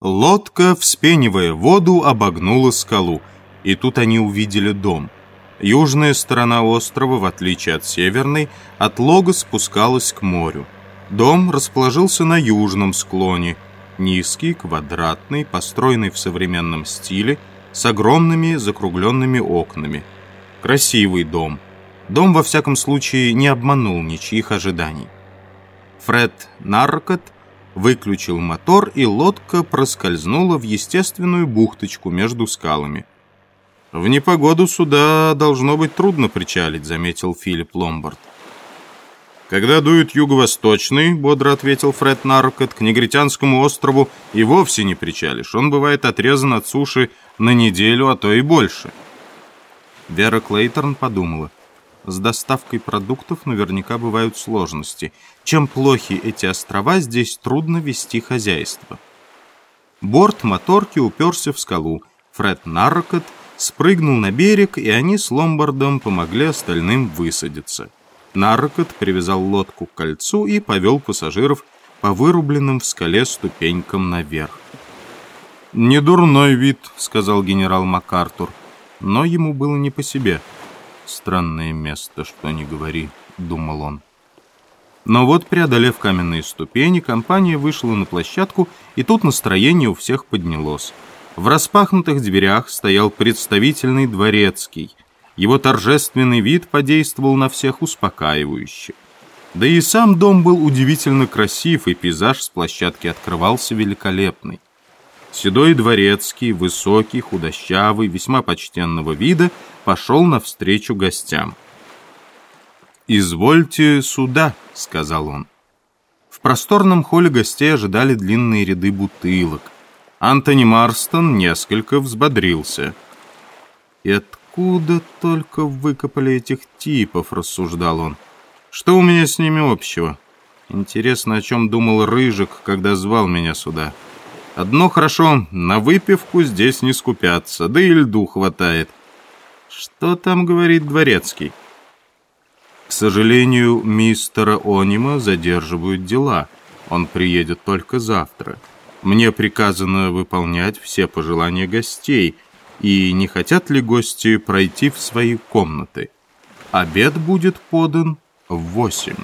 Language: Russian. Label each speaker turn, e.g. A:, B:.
A: Лодка, вспенивая воду, обогнула скалу, и тут они увидели дом. Южная сторона острова, в отличие от северной, от лога спускалась к морю. Дом расположился на южном склоне, низкий, квадратный, построенный в современном стиле, с огромными закругленными окнами. Красивый дом. Дом, во всяком случае, не обманул ничьих ожиданий. Фред Наркот – выключил мотор, и лодка проскользнула в естественную бухточку между скалами. «В непогоду сюда должно быть трудно причалить», — заметил Филипп Ломбард. «Когда дует юго-восточный», — бодро ответил Фред Наркот, «к негритянскому острову и вовсе не причалишь. Он бывает отрезан от суши на неделю, а то и больше». Вера Клейторн подумала. С доставкой продуктов наверняка бывают сложности. Чем плохи эти острова, здесь трудно вести хозяйство. Борт моторки уперся в скалу. Фред Наркот спрыгнул на берег, и они с Ломбардом помогли остальным высадиться. Наркот привязал лодку к кольцу и повел пассажиров по вырубленным в скале ступенькам наверх. «Недурной вид», — сказал генерал МакАртур, но ему было не по себе — Странное место, что не говори, думал он. Но вот, преодолев каменные ступени, компания вышла на площадку, и тут настроение у всех поднялось. В распахнутых дверях стоял представительный дворецкий. Его торжественный вид подействовал на всех успокаивающе. Да и сам дом был удивительно красив, и пейзаж с площадки открывался великолепный. Седой дворецкий, высокий, худощавый, весьма почтенного вида, пошел навстречу гостям. «Извольте сюда», — сказал он. В просторном холле гостей ожидали длинные ряды бутылок. Антони Марстон несколько взбодрился. «И откуда только выкопали этих типов?» — рассуждал он. «Что у меня с ними общего? Интересно, о чем думал Рыжик, когда звал меня сюда?» Одно хорошо, на выпивку здесь не скупятся, да и льду хватает. Что там говорит Дворецкий? К сожалению, мистера Онима задерживают дела. Он приедет только завтра. Мне приказано выполнять все пожелания гостей. И не хотят ли гости пройти в свои комнаты? Обед будет подан в восемь.